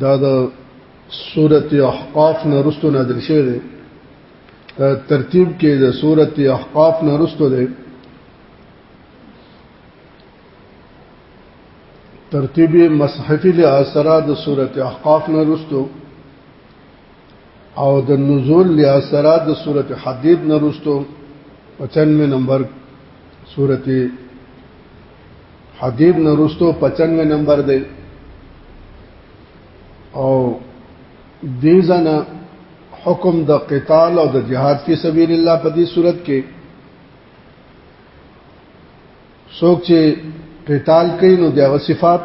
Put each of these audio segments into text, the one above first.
دا د سورته احقاف نه رستو نازل شوی دی ترتیب کې د سورته احقاف نه رستو دی ترتیب مصحفی له اثرات د سورته احقاف نه رستو او د نزول لیا سره د سوره حدید نرستو 95 نمبر سوره حدید نرستو 95 نمبر دی او دې ځنه حکم د قتال او د جهاد فی سبیل الله په دې صورت کې څوک چې قتال کوي نو دغه صفات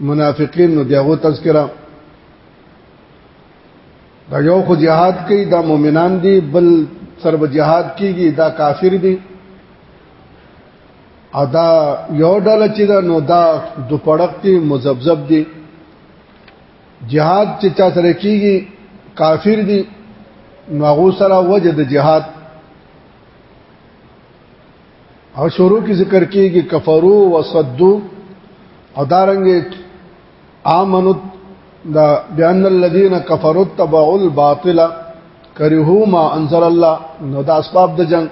منافقین نو دغه تذکرہ دا یو خو جهاد کوي دا مؤمنان دي بل سر به جهاد کیږي دا کافر دي او دا یو ډله چې دا نو دا د پړق دي مزبذب دي جهاد چې چا سره کیږي کافر دي نو هغه سره وجه د جهاد او شروع کی ذکر کیږي کفرو وصدو او دارنګ امنو دا بیان الذين كفروا تبعوا الباطل کرهو ما انزل الله نو دا اسباب د جنگ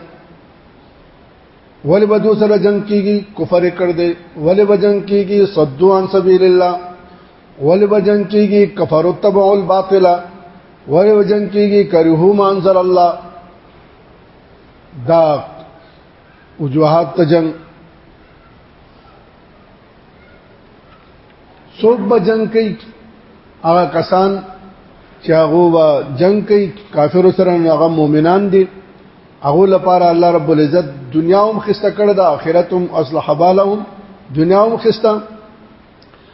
ولی بدو سره جنگ کیږي کفر کړ دې ولی بجنگ کیږي صدو عن سبیل الله ولی بجنگ کیږي کفر تبع الباطل ولی بجنگ کیږي کرهو ما انزل الله دا وجوهات ته جنگ څوک به جنگ کوي هغه کسان چې هغه به جنگ کوي کافر سره هغه مؤمنان دي هغه لپاره الله رب العزت دنیا هم خسته کړ د آخرت هم اصلح بالهم دنیا هم خسته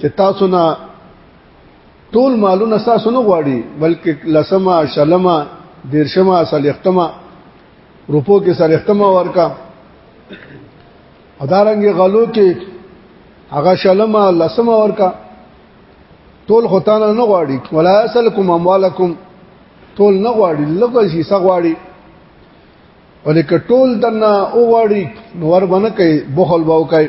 چې تاسو نه ټول مالونه تاسو نه غواړي بلکې لسما شلما دیرشما سلیختما روپو کې سلیختما ورکا ادارنګ غلو کې هغه شلما لسما ورکا ټول ختانه نه غواړي ولا اسلکم اموالکم ټول نه غواړي لکه شي سغواړي ولیک ټول دنا او غواړي نور باندې کوي بخل باو کوي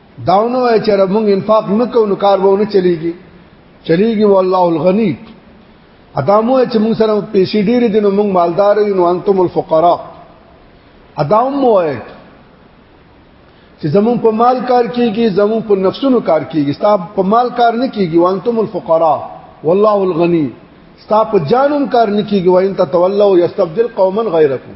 داونه وای چې موږ انفاق نکو نو کار وونه چلیږي چلیږي والله الغنی ادمو چې موږ سره پیسې ډېرې دي نو موږ مالدار یو نو انتم الفقراء ادمو وای چې زمون په مال کار کیږي زمون په نفسونو کار کیږي ستا په مال کار نه کیږي وانتم الفقراء والله الغنی ستا په جانم کار نه کیږي وان تتولوا یستبدل قوما غیرکم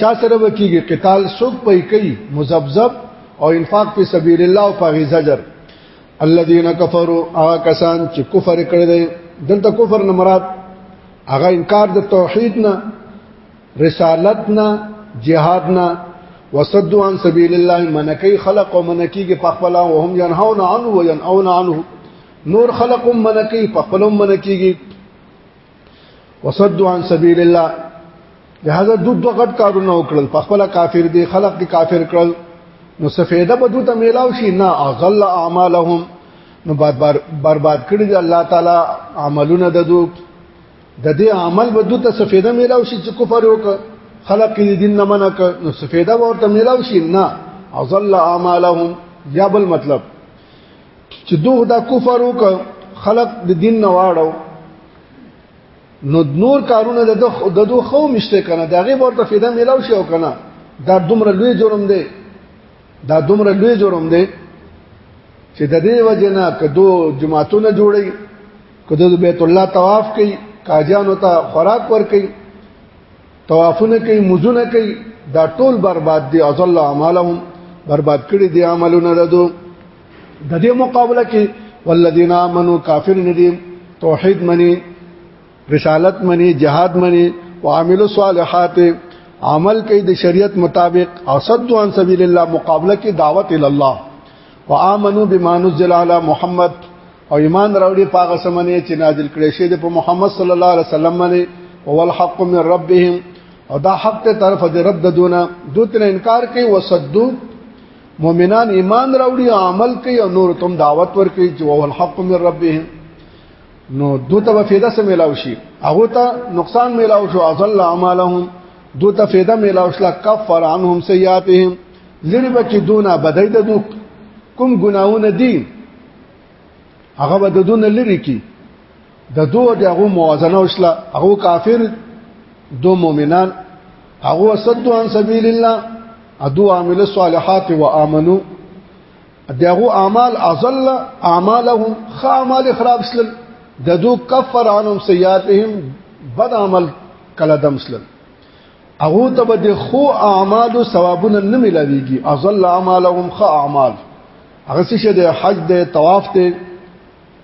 چا سره وکیږي قتال سوق پي کوي مزبذب او انفاق په سبیل الله او په غزجر الذين كفروا هغه کسان چې کفر کړی دی دلته کفر نه مراد هغه انکار د توحید نه رسالت نه جهاد نه وصدوا عن سبيل الله منکی خلق او منکی کې پخپلا او هم ينهون عنه وينأون عنه نور خلق منکی پخپلم منکیږي وصدوا عن سبيل الله لہذا دو دو غټ کارونه وکړل په خپل کافر دي خلق دي کافر کړل نو سفیده به دوی ته میلاو شي نه اغل اعمالهم نو برباد کړی دی الله تعالی عملونه د دوی د دې عمل به دوی ته سفیده میلاو شي چې کفر وکړ خلق دې دین نه منک نو سفیده ورته میلاو شي نه اغل اعمالهم یا بل مطلب چې دوه دا کفر وک خلق د دین نه واړو نو نور کارونه د دو خو مشته کنه دا غي ورته فدا ملاو شي او کنه دا دومره لوی جرم دی دا دومره لوی جرم دی چې د دې وجنه کدو جماعتونه جوړي کدو بیت الله طواف کوي کاجانو ته خوراک ور کوي طوافونه کوي مزونه کوي دا ټول برباد دي ازل اعمالهم برباد کړي دي عملونه ددو د دې مقابله کې والذین آمنو کافر ندی توحید منی رسالت منی جهاد منی وعملوا الصالحات عمل کوي د شریعت مطابق او صد عن سبیل الله مقابله کې دعوت ال الله وامنوا بما نزل على محمد او ایمان راوړي پاغه سمنه چې نازل کړي شه د محمد صلی الله علیه وسلم باندې او الحق من ربهم او دا حق ته طرف د رب د دونه دوتنه انکار کوي وسدو مؤمنان ایمان راوړي او عمل کوي او نور تم دعوت ورکوي چې هو الحق من ربهم نو دوته به فایده سم ملاو شي هغه ته نقصان ملاو شو اضل اعمالهم دوته فایده ملاو شل کفر عنهم سیئاتهم لری به چې دونه بدای د دوک کوم ګناونه دي هغه به دونه لری کی د دوه دغه موازنه وشله هغه کافر دو مؤمنان هغه صد عن سبیل الله ادو عامل الصالحات وامنو دغه اعمال ازل اعمالهم خامل خراب سلل د دو کفر عنهم سیئاتهم بد عمل کله دم سلل هغه ته به د خو اعمالو ثوابونه نه ملاويږي ازل اعمالهم خ اعمال هغه څه چې د حج د طواف ته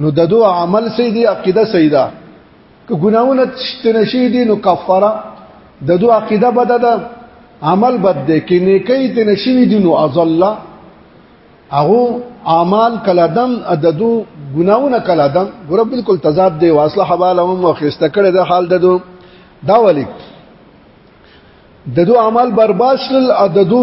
نو د دوه عمل سي دي عقیده سي ده که ګناونه تشتنه شي دي نو کفاره د دوه عقیده بد ده عمل بد ده کې نیکي ته نشوي دي نو ازل هغه اعمال کلا دم د دو ګناونه کلا دم ګور بالکل تضاد دی واصله حواله هم واخسته کړي د حال ددو دا ولیک د دو اعمال برباد شل د دو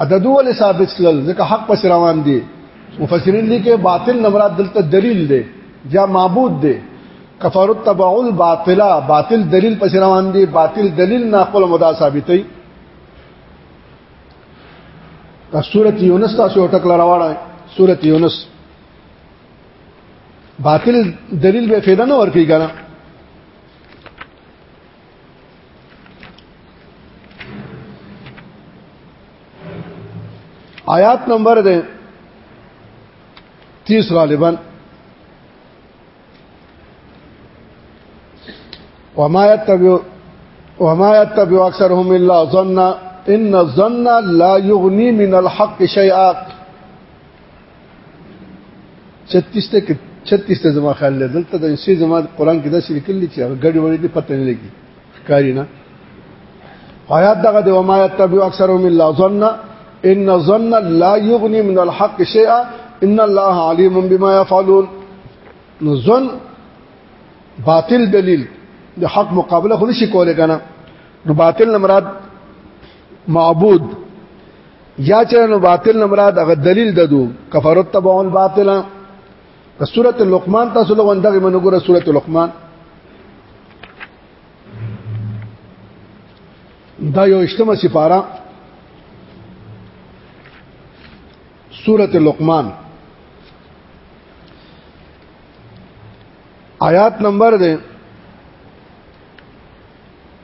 عدد ول ثابت سلل ځکه حق پس روان دي مفسرین دي کې باطل نمراد دلته دلیل دی یا معبود دی کفر تبع الباطلا باطل دلیل پس روان دي باطل دلیل نه خپل مدا ثابتې دا سورۃ یونس تاسو ټکل راوړای سورۃ یونس باطل دلیل به فایده نه ورکړي کنه آیات نمبر دے تیس غالباً وما يتبع وما يتبع اكثرهم الا ظن ان الظن لا يغني من الحق شيئا 36 ته 36 ته زما خیال دی دلته د انسی زما قران کې دا شي لیکل چې غړي وړي دې پته نه لګي ښکاری نه آیات دغه د وما یتبع اکثرهم الا ظن ان ظن لا یغنی من الحق شیئا ان الله علیم بما يفعلون نو ظن باطل دلیل د حق مقابله خو نشي کولای کنه نو باطل نه مراد معبود یا چې نو باطل نه مراد هغه دلیل ددو کفرت تبعون باطلا په سورۃ لقمان تاسو لغون دغه منګوره سورۃ لقمان دا یو اشتمه سپاره سورۃ لقمان آیات نمبر ده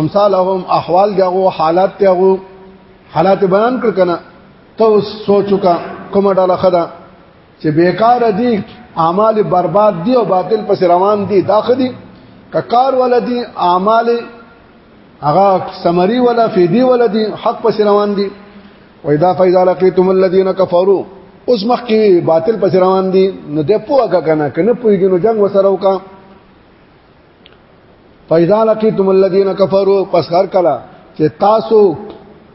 امثالهم احوال دغه حالات دغه حالات بیان کړ کنه ته سوچو کا کومه ډاله خدا چې بیکار دي اعمال برباد دي او باطل پس روان دي داخدي ککار ولدي اعمال هغه سمری ولا فیدی ولدي حق پس روان دي و اذا فاذا لقيتم الذين كفروا اوس مخکې باطل پس روان دي نو د پوهه کنه کنه پوهیږي نو جنگ وسره وکړه فاذا لقيتم الذين كفروا پس هر کلا چې تاسو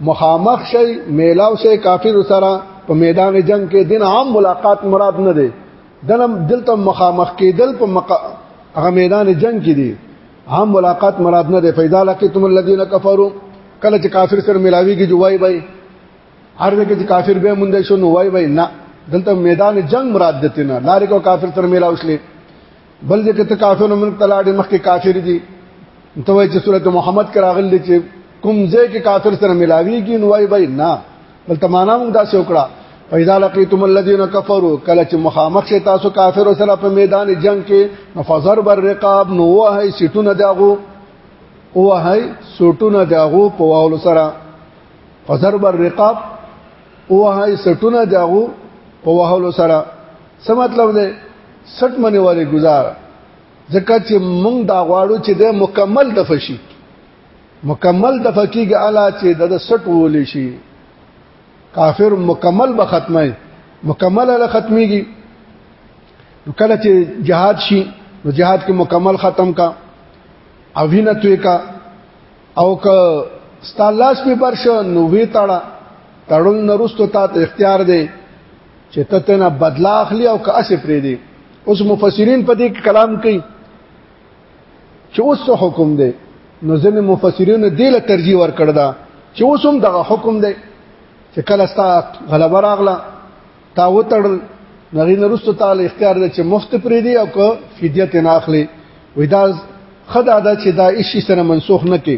مخامخ شي میلاو شي کافر سره په میدان جنگ کې دین عام ملاقات مراد نه دی دلم دلته مخامخ کېدل په مق... هغه میدان جنگ کې دی عام ملاقات مراد نه دی فاذا لقيتم الذين كفروا کله چې کافر سره ملاوي کې جوای بای هر دغه چې کافر به مونږ شو نو وای وای نه دلته میدان جنگ مراد دته نه لارې کو کافر سره ملاوي شلې بل ځکه ته کافر ملک تلاړې مخکې کافر دي ته وایي چې سورته محمد کراغل دي چې کوم ځای کې کافر سره ملاويږي نو وایي بای نه بل تمانا موږ دا سوکړه پیدا لقیتم الذین کفروا کله چې مخامخ شي تاسو کافر سره په میدان جنگ کې نفذر بر رقاب نو وه سټونه داغو وه سټونه داغو په واول سره فضرب الرقاب وهي سټونه داغو په وهلو سره څه مطلب دی سټ منی وری گزار ځکه چې مونږ دا غواړو چې د مکمل دفشي مکمل دفقیږي الا چې د سټ ولې شي کافر مکمل به ختمه مکمل له ختميږي نو کله چې جهاد شي نو جهاد کې مکمل ختم کا او وینه توې کا او که ستالاس په برش نو وی تاړه تړون نرستو تا ته اختیار دی چې ته تنه بدلا اخلي او که اسې پرې دی اوس مفسرین په دې کلام کوي چې اوس څه حکم دی نو ځینې مفسرین دې له ترجیح ورکړ دا چې اوس هم دغه حکم دی چې کله ستا غلبه راغله تا وتړل نغی نرستو تعالی اختیار دی چې مفت پرې دی او که فدیه تنه اخلي وې دا خدا دا چې دا هیڅ سره منسوخ نه کې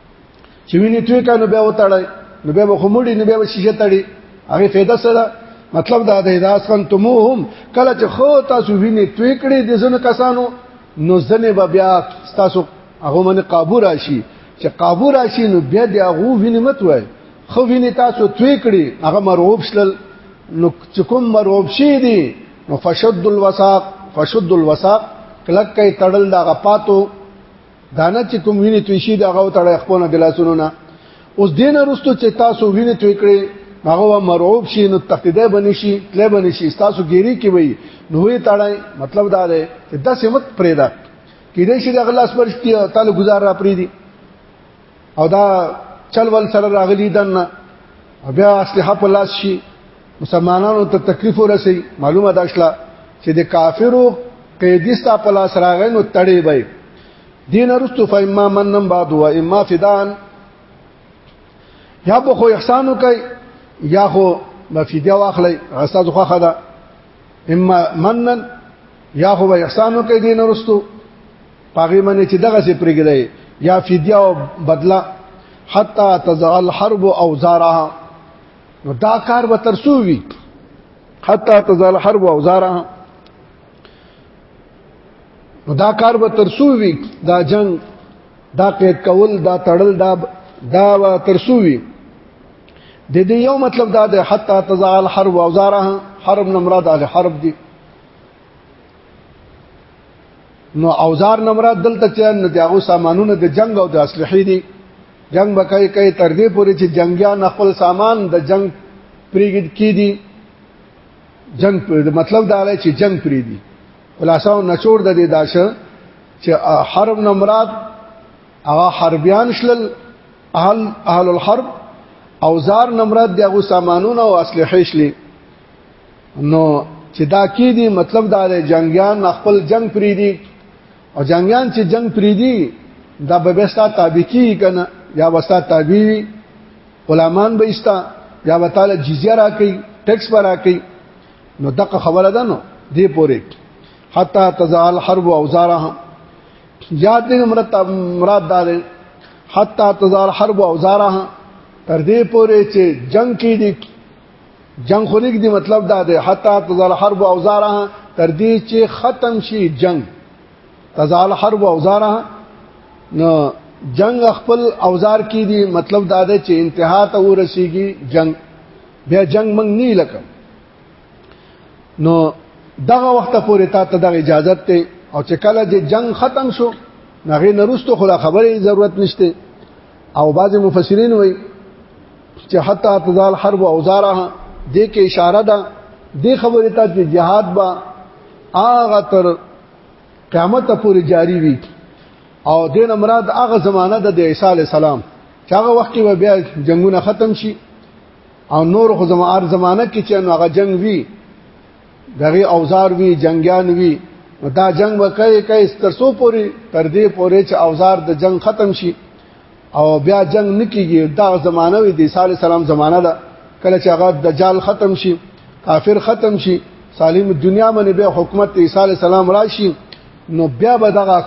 چې ویني توی کانو بیا وتاړی نو بیا خو مړی نو بیا شیشه تړي هغه فایده سره مطلب دا دی دا اسکن تموهم کله چې خو تاسو ویني توی کړی د زنه کسانو نو زنه به بیا تاسو هغه من قابو راشي چې قابو راشي نو بیا د هغه ویني مت وای خو ویني تاسو توی کړی هغه مرعوب شل نو چې کوم مرعوب شي دي نو فشد الوساق فشد الوساق کلک کوي تړل دا غپاتو دانه چې کوم ویني توی شي دا غو تړه خپونه ګلاسونو نه اوس دینه رستو چې تاسو ویني توی کړي هغه مرعوب شي نو تقیده بنی شي تله بنی شي تاسو ګيري کې وي نو وی تړای مطلب دا دی چې د سمت پرېدا کې دې شي د غلاس پرشتي تعالی گزار را پرې دي او دا چل ول سره راغلی دنه بیا اسلحه په لاس شي مسلمانانو ته تکلیف ورسي معلومه ده شله چې د کافرو قیدیستا په لاس راغی نو تړي به دین ارستو فاما منن بعد و اما فدان یا به خو احسانو کوي یا خو مفیدیا واخلي استاد خو خدا اما منن یا خو احسانو کوي دین ارستو پاغي منی چې دغه سي پرګدای یا فدیه او بدلا حتا تزال حرب او زارها نو دا کار به ترسو وی حتا تزال حرب او زارها نو دا کار به ترسو وی دا جنگ دا قید کول دا تړل دا دا ترسو وی د دې یو مطلب دا ده حتا تزال حرب او زارها حرب نه مراد حرب دی نو اوزار نمرا دلته چې نه دغه سامانونه د جنگ او د اسلحې دي جنگ بکای کوي تر دې پورې چې جنگیان خپل سامان د جنگ پریګد کی دي جنگ پر مطلب دا دی چې جنگ پری دي خلاصو نچور د دې داشه چې حرب نمرات هغه حربيان شلل اهل اهل الحرب اوزار نمرات دغه سامانونه او اسلحې شلي نو چې دا کې دي مطلب دا دی جنگیان خپل جنگ پری دي او جنگیان چې جنگ پری دي دا به بستا تابع کی کنه یا وستا تابع وي غلامان به استا یا وتعالى جزیه را کوي ټیکس به را کوي نو دغه خبره ده نو دی پورې حتا تزال حرب اوزارهم یاد دې مراد مراد دا ده حتا تزال حرب اوزارهم تر دې پورې چې جنگ کې دي جنگ خو نګ دی مطلب دا دی حتی تزال حرب او اوزارها تر دې چې ختم شي جنگ تزال حرب او اوزارها نو جنگ خپل اوزار کې دی مطلب دا دی چې انتها ته ورسیږي جنگ بیا جنگ منګ نه لکه نو دغه وخت پورې تا ته دغه اجازه ته او چې کله چې جنگ ختم شو نغې نرستو خلا خبرې ضرورت نشته او بعض مفسرین وایي چې حتی تزال حرب اوزارها دې کې اشاره ده دې خبرې ته چې جهاد با هغه تر قیامت پورې جاری وي او دین مراد هغه زمانہ د عیسی علی السلام چې هغه وخت کې بیا جنگونه ختم شي او نور خو زموږ زمانہ کې چې هغه جنگ وی دغه اوزار وی جنگیان وی دا جنگ وکړي کای سترسو پوری تر دې پوری چې اوزار د جنگ ختم شي او بیا جنگ نکیږي دا زمانہ وي د عیسی علی السلام زمانہ ده کله چې هغه دجال ختم شي کافر ختم شي سالم دنیا باندې به حکومت عیسی علی السلام راشي نو بیا به دغه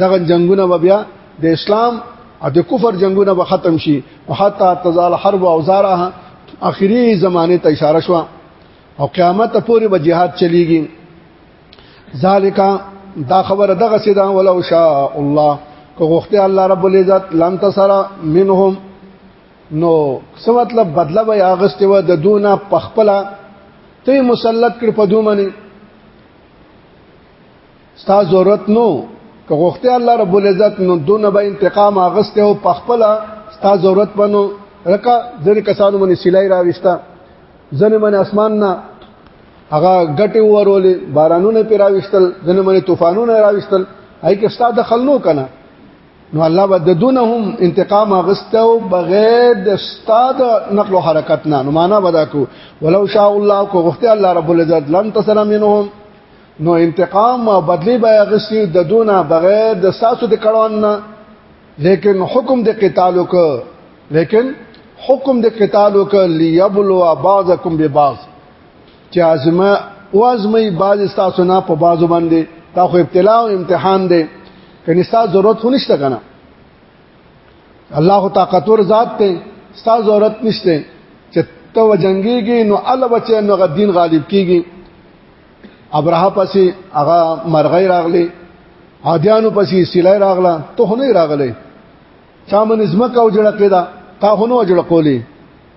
دغه جنگونه به بیا د اسلام او د کفر جنگونه به ختم شي او حتی تزال حرب او زارها اخري زمانه ته اشاره شو او قیامت پورې به jihad چلیږي ذالک دا خبره دغه سیدا ولو شاء الله که غوښته الله رب العزت لن تسر منهم نو څه مطلب بدله به اغسته و د دونه پخپلا ته مسلط کړ په دوه منی ستا ضرورت نو که غوښته الله رب العزت نو دونه به انتقام اغسته او پخپلا ستا ضرورت پنو رکا ځنې کسانو باندې سلای راويستا ځنې باندې اسمان نه هغه ګټه ورولې بارانونه پیراويستل دنه منې طوفانونه راويستل هاي کې استاد دخل نو کنه نو الله بددونهم انتقام غستو بغیر د استاد نقل او حرکت نه نو معنا بدا کو ولو شاء الله کو غفت الله رب العزت لن تسلم منهم نو انتقام او بدلی به غسی د دونه بغیر د ساسو د کړهون نه لیکن حکم د قتال وک لیکن حکم د قتال وک ليبلوا بعضکم ببعض چې ازما وازمې باز تاسو نه په بازو باندې دا خو ابتلا او امتحان دی کني تاسو ضرورت خو نشته کنه الله طاقتور ذات ته تاسو ضرورت نشته چې ته وجنګيږي نو الله بچي نو غدين غالب کیږي ابراه پسې هغه مرغۍ راغلي عادیانو پسې سلای راغله ته نه راغله چا من زمکه او جړه کېدا تا هنو جړه کولی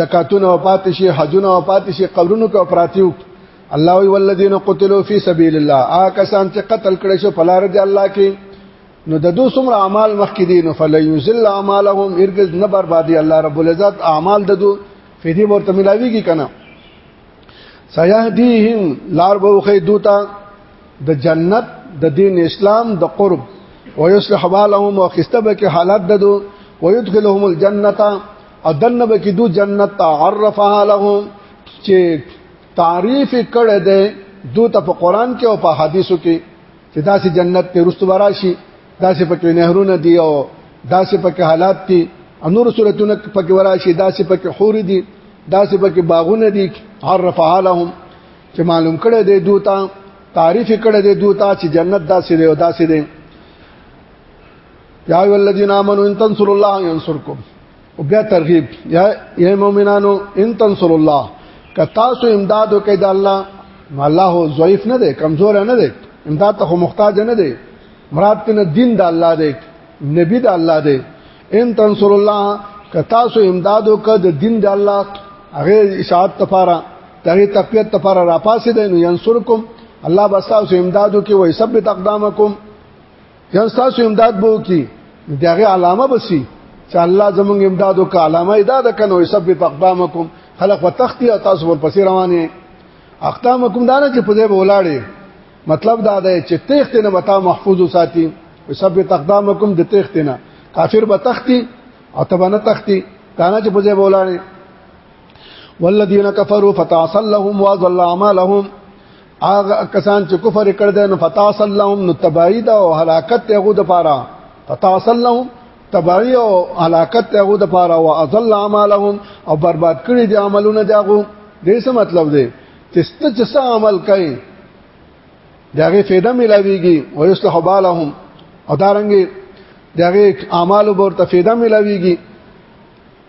زکاتونه او پاتې شي حجونه او پاتې شي قبرونو کې پراتیو الله وی والذین قتلوا فی سبیل الله آ کسان چې قتل کړي شو په لار دی الله کې نو د دوه څومره اعمال مخکې دي نو فلیذل اعمالهم ارجز نه بربادي الله رب العزت اعمال د دوه فدی ورته ملاویږي کنه سیهدیهم لار به خې دوتا د جنت د دین اسلام د قرب ويصلح بالهم وخستبه کې حالات ددو ويدخلهم الجنه ادن به کې دو جنت تعرفها لهم چې تعریف کړه دې دو ته په قران کې او په حدیثو کې چې داسې جنت ته رستو راشي داسې پکې نهرونه دی او داسې پکې حالات دي انور سورتونه پکې وراشي داسې پکې حور دي داسې پکې باغونه دي عرف حالهم چې معلوم کړه دې دو ته تعریف کړه دې دو ته چې جنت داسې دی او داسې دی یا ایو الذین آمنو ان تنصروا الله ینصرکم او بیا ترغیب یا ای مؤمنانو ان تنصروا الله که تاسو امداد وکړئ د الله نو الله ضعیف نه دی کمزور نه دی امداد ته محتاج نه دی مراد کنه دین د الله دی نبی د الله دی ان تنصر الله که تاسو امداد وکړئ د دین د الله هغه اشاعت تفاره دغه تقویت تفاره راپاسې دی نو ینصرکم الله بس تاسو امدادو کې وي ثبت اقدامکم یا تاسو امداد بو کی دغه علامه بسی چې الله زمونږ امداد وک علامه امداد کنه او سب په اقدامکم خلق وتختی تاسو ور پسې روانه اقدامکم دانه چې په دې ولاړې مطلب دا دی چې تخت نه متا محفوظ ساتي او سب په اقدامکم د تخت نه کافر به تختی او تبنه تختی دانه چې په دې ولاړې والذین کفروا فتعصلهم واضل اعمالهم هغه کسان چې کفر کړ دي نو فتاصل لهم نو تبعید او هلاکت ته غو د پاره فتاصل لهم تبعی او هلاکت ته غو د پاره او اضل اعمالهم او برباد کړی دي عملونه داغو دې څه مطلب دی چې ست چې څه عمل کوي داغه فایده ملاویږي او یصلح بالهم او دارنګي داغه اعمال ورته فایده ملاویږي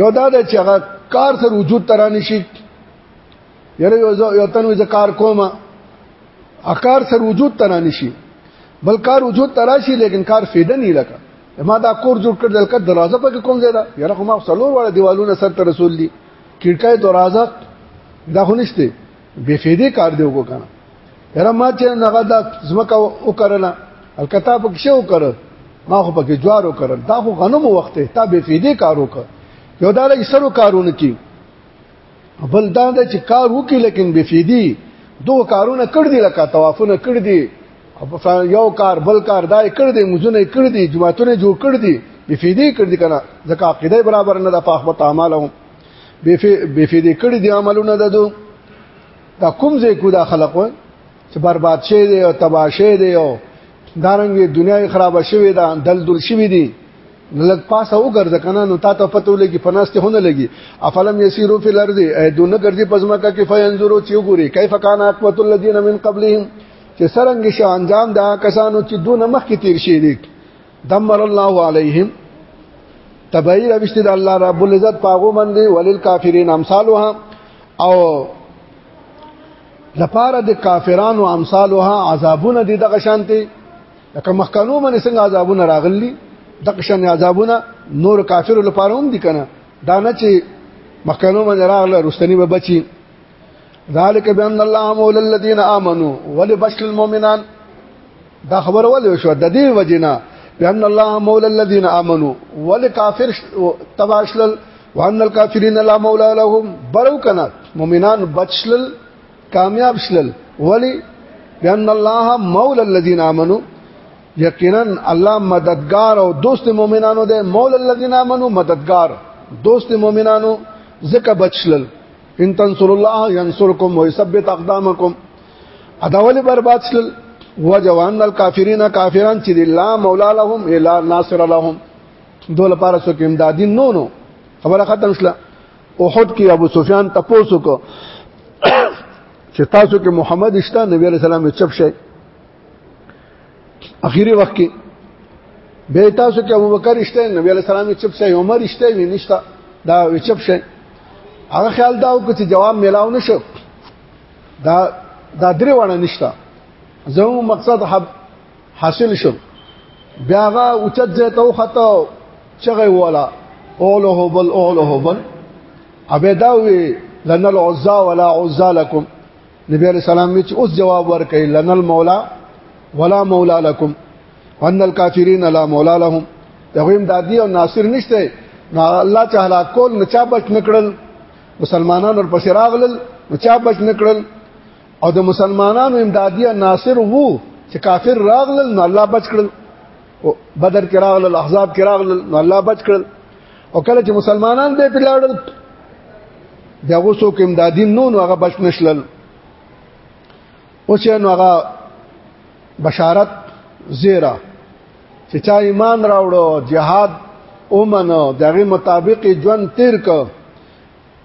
یو دا د چې هغه کار سره وجود ترانی شي یره یو یو تنو ز کار کوم اکار سره وجود ترانی شي بل کار وجود تراشي لیکن کار فیده نه لکه ما دا کور جوړ کړ دلته دروازه پکې کوم ځای دا یره خو ما څلور واړه دیوالونه سر ته رسول دي کړکۍ دروازه دا خو نشته بے فیدې کار دی وکړه کنه یره ما چې هغه د زمکه وکړله الکتا په کې شو کړ ما خو پکې جوار وکړل دا خو غنم وخت ته به فیدې کار وکړ یو دا لګ سرو کارونه کی بل دا د چې کار وکي لیکن به فیدې دوه کارونه کړ دي لکه توافونه کړ دي یو کار بل کار دا کړ دي مزونه کړ دي جماعتونه جوړ کړ دي به فیدې کړ دي کنه ځکه عقیده برابر نه د پاخبت اعمالهم بے فیدې کړي دي عملونه ددو دا کوم ځای کو دا خلق و چې برباد شي دي او تباہ شي دي او دارنګي دنیا خراب شوي ده دلدل شوي دي لږ پاسه وګرځه کنه نو تا ته پته ولګي پناسته هونه لګي افلم یسیرو فی الارض دونه ګرځي پزماکه کې فینظرو چې وګوري کیف کان عاقبت الذین من قبلهم چې سرنګ شو انجام دا کسانو چې دونه مخکې تیر شي دي دمر الله علیهم تبعی روشت د الله رب العزت پاغو باندې ولل کافرین امثالها او لپاره د کافرانو امثالها عذابونه دي دغه شانتي لکه مخکانو باندې څنګه عذابونه راغلي دغه شان عذابونه نور کافر لپاره هم دي کنه دا نه چې مخکانو باندې راغله رستنی به بچي ذالک بان الله مول الذين امنوا ولبشر المؤمنان دا خبر ولې شو د دې وجنه بان الله مولا الذين امنوا ولکافر تباشل وان الكافرين لا مولا لهم برو کنا مؤمنان بچل کامیاب شل ولی بان الله مولا الذين امنوا یقینا الله مددگار او دوست مؤمنانو ده مولا الذين امنوا مددگار دوست مؤمنانو زکه بچل ان تنصر الله ينصركم ويثبت اقدامكم اداول برباد شل وجوان الكافرين کافران چې الله مولا لهم الا ناصر لهم دول پارا سو کې امدادي نو نو خبره ختم شله احد کې ابو سفیان تپوسو کو چې تاسو کې محمد اشته نبی عليه السلام چپ شي اخیری وخت کې به تاسو کې ابوبکر اشته نبی علی السلام چپ شي عمر اشته وی نشتا دا چپ شي هغه خیال دا و چې جواب ملاو نشو دا دا درې وانه نشتا زمو مقصد حاصل شو بیا هغه اوچت ځای ته وخته چغه ولا اوله بل اوله بل ابدا وی لن العزا ولا عزا لكم نبی علیہ السلام وی چې اوس جواب ورکړي لن المولا ولا مولا لكم وان الكافرين لا مولا لهم دغیم دادی او ناصر نشته نو الله چې هلاک کول نه چا بچ نکړل مسلمانان ور پسې راغلل نو چا بچ نکړل او د مسلمانانو امدادی ناصر وو چې کافر راغلل نو الله بچ کړل بدر کې راغلل احزاب کې راغلل نو الله بچ کړل او کله چې مسلمانان به پلاړل دغه څوک امدادین نو هغه بچ نشلل اوس نو هغه بشارت زیرا چې چا ایمان راوړو جهاد اومنو دغه مطابق ژوند تیر کو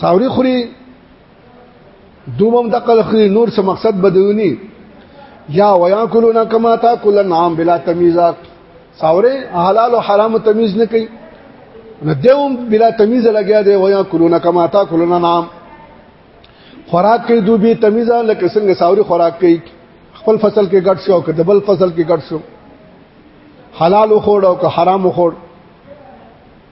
ساوري خوري دومم دقل خوري نور څه مقصد بدونی یا ویاکلون کما تاکل النعام بلا تمیزا ساوري حلال او حرام تمیز نه کوي نو دوم بلا تمیز لګیا دی ویاکلون کما تاکل النعام خوراک کوي دوی به تمیزا لکه څنګه ساوري خوراک کوي خپل فصل کې ګډ شو که دبل فصل کې ګډ شو حلال خوړ او که حرام خوړ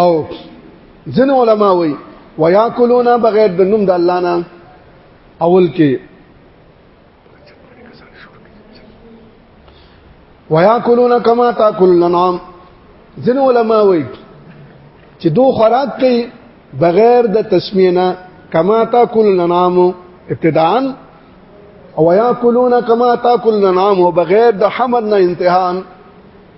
او ځین علما وایي وياکلون بغیر د نوم د الله نه اول کې وياکلون کما تاکل الانعام ځین علما وایي چې دو خوراک کوي بغیر د تسمیه نه کما تاکل الانعام ابتداء او یاکلون کما تاکل الانعام بغیر د حمد نه انتهان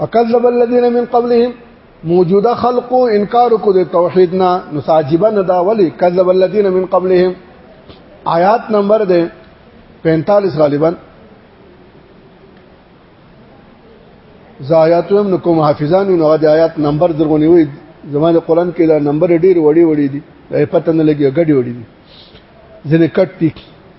وکذب الذين من قبلهم موجوده خلق انکار کو د توحید نه نو ساجبه نه دا ولی کذب الذين من قبلهم آیات نمبر ده 45 غالبا زایات هم نکوم حافظان نو د آیات نمبر درغونی وي زمانه قران کې دا نمبر ډیر وړي وړي دي پته نه لګي غډي وړي دي ځنه کټ دي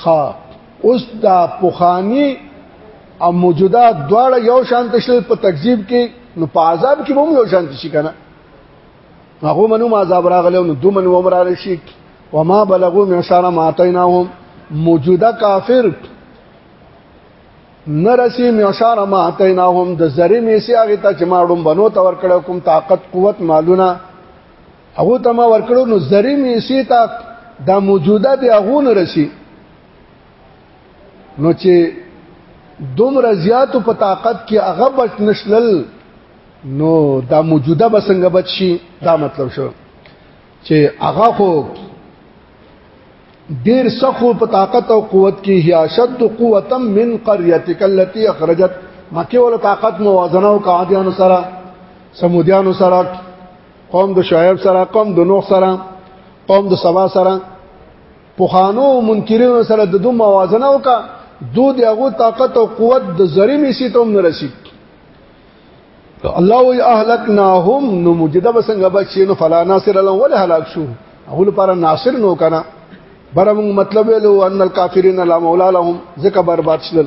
خا اوس دا پوخانی او موجوده دواړه یو شان تشل په تکذیب کې نو په عذاب کې هم یو شان شي کنه هغه منو ما عذاب راغله نو دوه منو عمر راغلی شي وما بلغوا من شان ما اتیناهم موجوده کافر نرسی میشار ما اتیناهم د زری میسی هغه ته چې ما ډوم بنو تور کړه کوم طاقت قوت مالونه هغه ته ما ورکړو نو زری می سیتا دا موجوده به هغه نه رسی نو چې دومره زیاتو په طاقت کې هغه بچ نشلل نو دا موجوده به څنګه بچ شي دا مطلب شو چې هغه خو ډیر سخو په طاقت او قوت کې هي اشد قوتا من قريتك التي اخرجت مکه ول طاقت موازنه او قاعدانو سره سمودیانو سره قوم د شعیب سره قوم د نوح سره قوم د سبا سره پوخانو منکرینو سره د دوه موازنه وکا دو دغه طاقت او قوت د زری می سي ته نه رسید الله وی اهلکناهم نو مجده بسنګ بچین فلا ناصر لهم ولا هلاک شو هغه لپاره ناصر نو کنه برمون مطلب له ان الکافرین لا مولا لهم ذکر برباد شل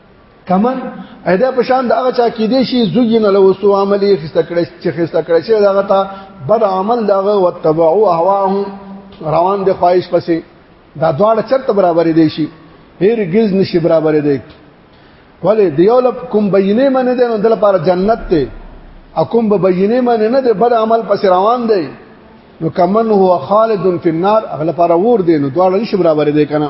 کمن اېدا په شان دا چا کې دي شي زوجین له وسو عملي خسته کړي چې خسته کړي چې دا غتا بد عمل دا وتبعوا اهواهم روان دي خواهش پسې دا دواړه چرته برابر دي شي هرگز نشي برابر دي ولې دیول کوم بینه منه ده نو د لپاره جنت ته اكم ببینه منه نه ده بد عمل پسې روان دي نو کمن هو خالد فی النار اغلب پر ور دي نو دواړه نشي برابر دي کنه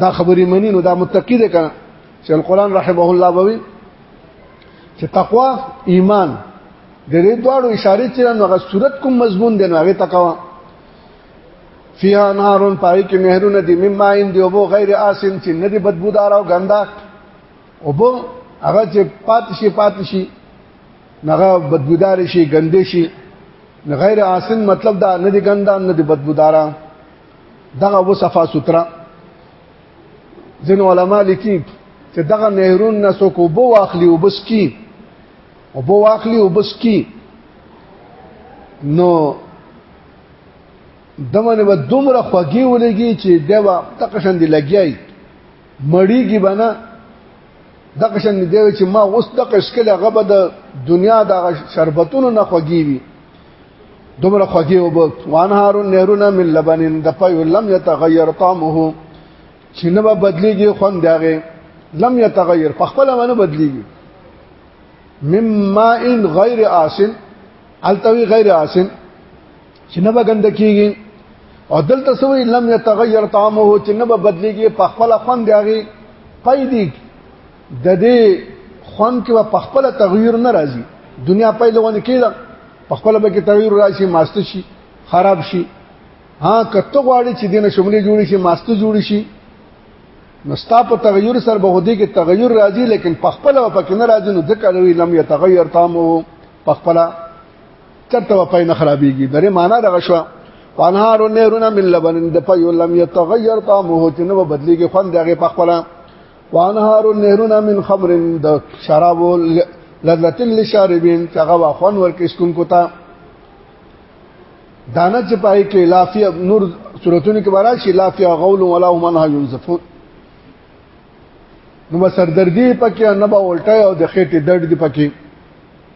دا خبرې منی نو دا متقی دی کنه چې القرآن رحمه الله بوي چې تقوا ایمان د دې دواړو اشاره چې نو هغه صورت کوم مضمون دی نو هغه تقوا فیها نارون پای کې نهرونه دي مما ان دی وبو غیر آسن چې نه دی بدبودار او ګندا وبو هغه چې پات شي پات شي نغه بدبودار شي ګندې شي غیر آسن مطلب دا نه دی ګندا نه دی بدبودارا دغه و صفا سترا ځین علما لیکي چې دغه نهرون نه څوک وبو واخلي وبس کی وبو واخلي وبس کی نو دمنه و دومره خوږی ولګي چې دا تقشن دی لګیای مړیږي بنا دغه شان دی چې ما اوس د قشکل غبه د دنیا د شربتونو نه خوږی وي دومره خوږی او بوت وانهار نهرونه من لبن د پيو لم يتغير طعمه چې نه به بدليږي خوند داغه لم يتغير په خپل باندې بدليږي مما ان غیر آسن التوی غیر آسن چې نه بغند کیږي او دلته سوې لم يتغير طعمه چې نه به بدليږي په خپل خوند دیږي پیدي د دې خوند کې په خپل تغییر نه راځي دنیا پیدا ونه کیده په خپل به کې تغییر راشي ماست شي خراب شي ها کته غواړي چې دینه شملې جوړ شي ماست جوړ شي نو ستا په تغییر سره به هدي کې تغییر راځي لیکن په خپل په کې نه راځي نو ځکه لوی لم يتغير طعمه په خپل چرته و پاینه خرابېږي درې معنا دغه شو وانهار نهرونه من لبن د پيو لم يتغير طعمه چې نو بدليږي خوند دغه په خپل وانهار نهرونه من خمر د شراب لذت للشاربين هغه واخون ورکې سکون کوتا دانه چې پای کې لافیه نور صورتونو کې بارا شي لافیه غول ولا هم نه ينزفون نو سردردی پکې نه به الټه او د خېټې درد دی پکې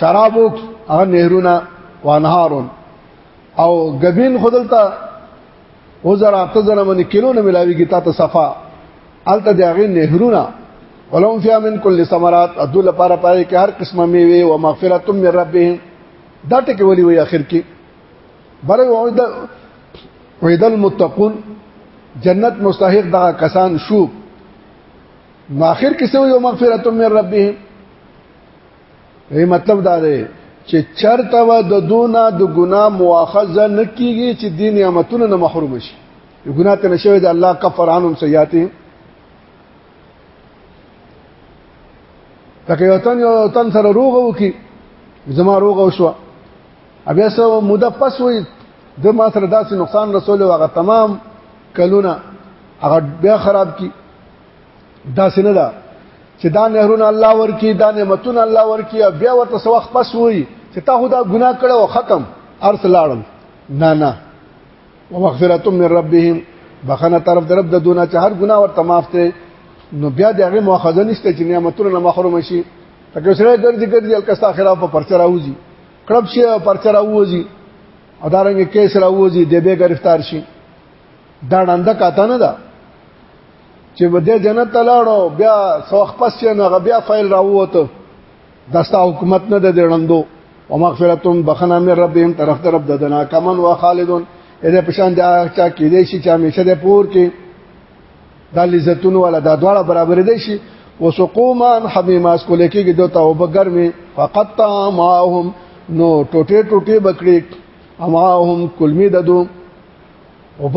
شرابو هغه نهرونه وانهارون او غبین خدلتا او زرا ته زنه من کیلو نه ملاوی کی تا ته صفا الته د هغه نهرونه ولهم فی من کل ثمرات ادو لپاره پای کې هر قسمه میوه او مغفرت من ربهم دا ټکی ولی وی اخر کې بره وعد وعد المتقون جنت مستحق دا کسان شو ماخر کې سو یو مغفرت من ربهم ای مطلب دا دی چې چرته و د دونه د ګناه مؤاخذه نکېږي چې دین نعمتونو نه محروم شي ګناه ته نشوي د الله کفر عنهم سیئاتهم لکه یو تن یو تن سره روغ وکي زما روغ وشو بیا سو موده پس وي د ما سره داسې نقصان رسول او هغه تمام کلونه هغه بیا خراب کی دا سینه ده چې دا نهرونه الله ورکی دا نعمتونه الله ورکی بیا ورته سو وخت پس وای چې تا خدا ګناه کړو ختم ارس لاړم نه نه ومغفرت من ربهم بخنه طرف درب د دونه چې هر ګناه ورته معاف ته نو بیا دغه مؤاخذه نشته چې نعمتونه نه محروم شي تکه سره ګرځي ګرځي الکستا خلاف په پرچا راوځي کړب شي پرچا راوځي ادارنګ کیس راوځي د به گرفتار شي دا ډنده کاته نه ده چې بده جنت ته لاړو بیا څوخ پس نه بیا فایل راووته دستا حکومت نه د دړندو ومغفرتون بخنا من ربهم طرف طرف ددنا کمن وخالدون اې په شان دا چا کې دې شي چې همیشه د پور کې د لذتون ولا د دواړه برابر دي شي وسقوما حمیم اس کو لیکي کې دوه توبه ګرمي فقط ماهم نو ټوټه ټوټه بکړي اماهم کلمی ددو وب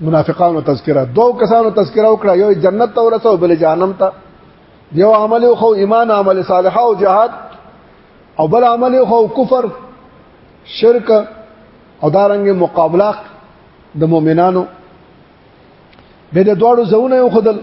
منافقانو تذکرہ دوه کسانو تذکرہ وکړه یو جنت ته ورسو بل جهنم ته یو عمل خو ایمان عمل صالح او جهاد او بل عمل خو کفر شرک او دارنګ مقابله د مؤمنانو به د دوړو زونه یو خدل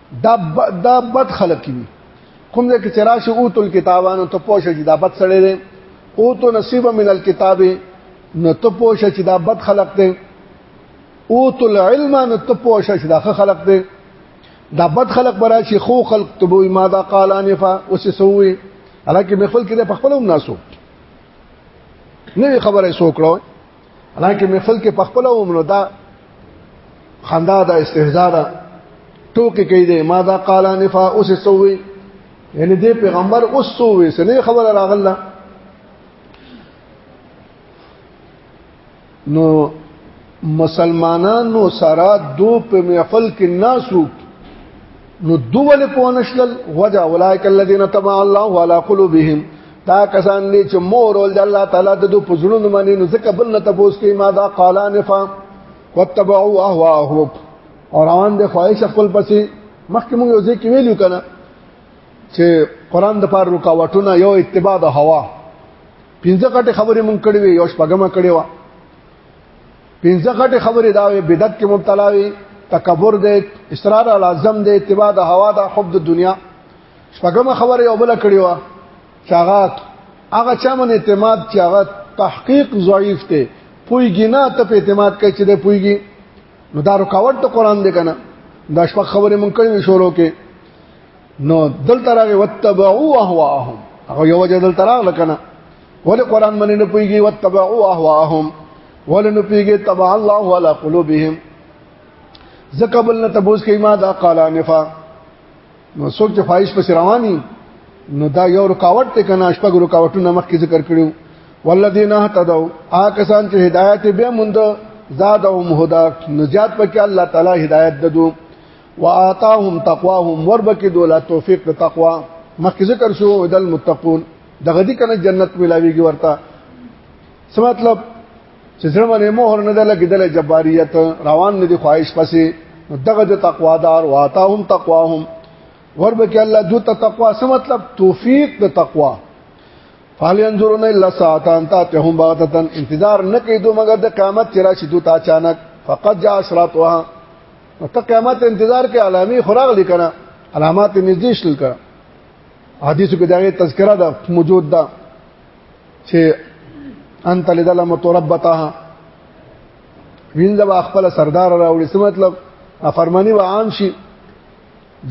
دا دا بد خلک وي کوم ځای کې چې راشي او تل کتابانو ته پوښه چې دا بد سړی دی او تو نصیب من الكتاب نو ته پوښه چې دا بد خلق دی او تل علم نو ته پوښه چې دا ښه خلق دی دا بد خلق برا چې خو خلق تبو ما دا قال انفا اوس سوې حالکه مخفل کې په خپل هم ناسو نوې خبره سوکړو حالانکه مې خلک په خپل ومنو دا خندا دا استهزاء دا ټوکی کوي دې ما دا قال نفا اوس سووي یعنی دې پیغمبر اوس سووي سنې خبر راغله نو مسلمانانو سره دو په محفل کې ناسو نو دوول پونشل وجا اولائک الذین تبع الله علی قلوبهم دا کسان دي چې مور ول د الله تعالی د دو پزړو نه مانی نو ځکه بل نه تاسو کې ما دا قالان فا وتبعوا اهواهم او روان دي خواهش خپل پسې مخکې موږ یو ځای کې ویلو کنه چې قران د پاره رکاوټونه یو اتباع د هوا پنځه کټه خبرې مونږ کړې وي یو شپګمه کړې و پنځه کټه خبرې دا وي بدعت کې مبتلا وي تکبر دې اصرار لازم دې اتباع د هوا د حب د دنیا شپږم خبره یو بل کړی و چې هغه هغه چا من اعتماد چې هغه تحقیق ضعیف دی پویږي نه ته په اعتماد کوي چې د پویږي نو دا رکاوټ ته قران دی کنه دا شپږ خبرې مونږ کړې شروع کې نو دل ترغه وتبعوا اهواهم هغه یو وجه دل ترغه لکنه ولې قران باندې نه پویږي وتبعوا اهواهم ولې نه پویږي تبع الله ولا قلوبهم زکبل نه تبوس کې ما دا قال نفاق نو څوک چې فایش پس رواني نو دا یو رکاوټ ته کنه شپږ رکاوټونه مخکې ذکر کړو والذین اهتدوا آ کسان چې هدایت به مونږ زاد او مهدا نجات پکې الله تعالی هدایت ددو واعطاهم تقواهم وربکې دولا توفیق د تقوا مخکې ذکر شو دل متقون دغه دي کنه جنت ملاويږي ورته څه مطلب چې زړه باندې مهر نه ده لګیدل جباریت روان نه دي خواهش پسې دغه د تقوا دار واتاهم تقواهم وربک الله دو ته تقوا څه مطلب توفیق د تقوا فال ينظرون الا ساعتان تاتهم بغتتن انتظار نه کوي دوه مگر د قیامت چې راشي دوه اچانک فقط جاء اشراطها نو ته قیامت انتظار کې علامي خراغ لیکنه علامات نږدې شل کړه حدیثو کې دغه تذکرہ ده موجود ده چې انت لدل متربتها وینځه با خپل سردار راوړي څه مطلب افرمانی و عام شي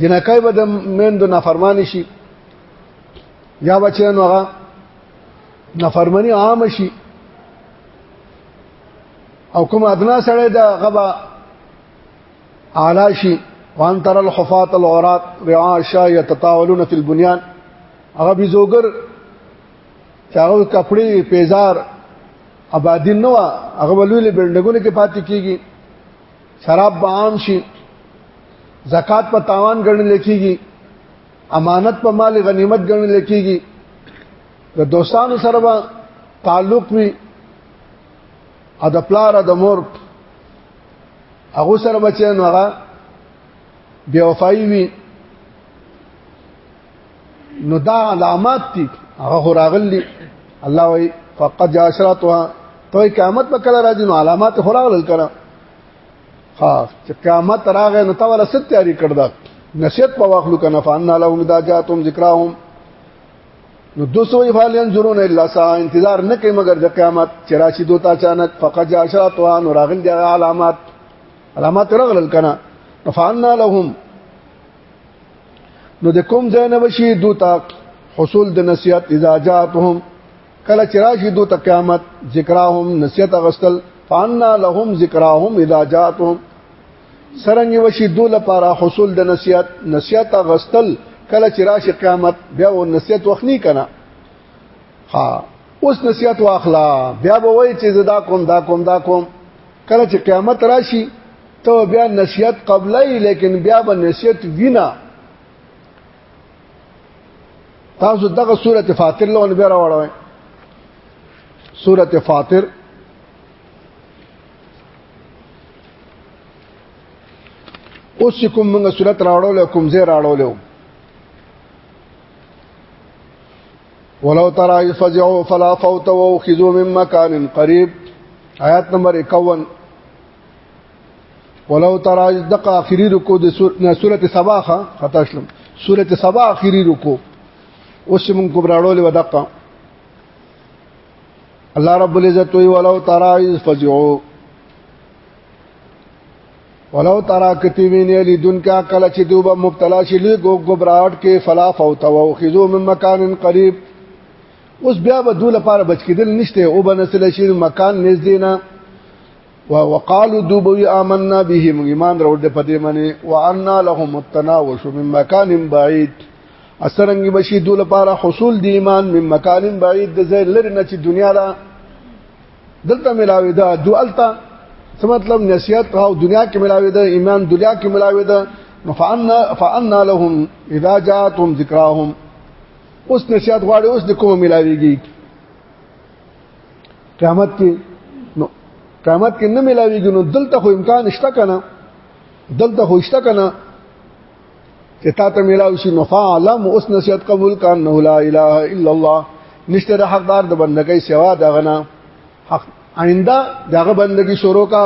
جنکای به د مند نافرمانی شي یا بچنو هغه نافرمانی عام شي او کوم ادنا سره د غبا اعلی شي وان تر الحفات العورات رعاشا يتطاولون في البنيان هغه بيزوګر چې هغه کپڑے پیزار آبادی نو هغه ولولې بلډګونه کې پاتې کیږي شراب به عام شي زکات په تاوان ګڼل کیږي امانت په مال غنیمت ګڼل کیږي د دوستانو سره به تعلق وي ا د پلار د مور هغه سره بچی نو هغه بے وفائی وی نو دا علامات دي هغه راغلي الله وی فقد جاشرتها ته قیامت په کله راځي نو علامات خو راغلل کړه ها چې قیامت راغې نو تا ولا ست تیاری کړدا نشیت په واخلو کنه فان لهم داجاتهم ذکرهم نو دوسو یفال ينظرون الا سا انتظار نه کوي مگر د قیامت چې راشي دوت اچانک فقط جاء شاتوان راغل دي علامات علامات رغل کنا فعلنا لهم نو د کوم ځای نه بشي دوت حصول د نصیحت اذا جاءتهم کله چې راشي دوت قیامت ذکراهم نصیحت غسل فعلنا لهم ذکراهم اذا جاءتهم سرنګ وشي دو لپاره حصول د نصیحت نصیحت غستل کله چې راشي قیامت بیا و نصیحت وخت نه کنه ها اوس نصیحت واخلا بیا به وای چې زدا کوم دا کوم دا کوم کله چې قیامت راشي ته بیا نصیحت قبلای لیکن بیا به نصیحت وینا تاسو دغه سوره فاطر لون بیا راوړوي سوره فاطر اوس کوم موږ صورت راوړو له کوم زه راوړو له ولو ترى فزعوا فلا فوت واخذوا من مكان قريب آیات نمبر 51 ولو ترى دقه اخري رکو د سوره سباخه خطا شلم سوره سبا اخري رکو اوس موږ کوم راړول ودقه الله رب العزت وی ولو ترى اذ فزعوا ولو ترى كتبين يلدن کا کله چې دوبه مبتلا شي لږ غبراټ کې فلا فوت او خذو من مکان قریب اوس بیا به دوله لپاره بچ کېدل نشته او بنسل شي مکان نږدې نه وقالو دوبوی آمنا به ایمان راوړ دې پدې منی وان لهم التناوش من مکان بعید اسرنګ بشي دول لپاره حصول دی ایمان من مکان بعید د زیر لري نه چې دنیا دا دلته ملاوي دا دوالتا څه مطلب نصیحت او دنیا کې ملاوي دا ایمان دنیا کې ملاوي دا فعنا فعنا لهم اذا جاءتهم ذکراهم اوس نصیحت غواړي اوس د کوم ملاويږي قیامت کې نو قیامت کې نه ملاويږي نو دلته خو امکان شته کنه دلته خو شته کنه چې تا ته ملاو شي نو فعلم اوس نصیحت قبول کړه انه لا اله الا الله نشته د حقدار د بندګۍ سوا دا غنا حق آینده داغه بندګي شروع کا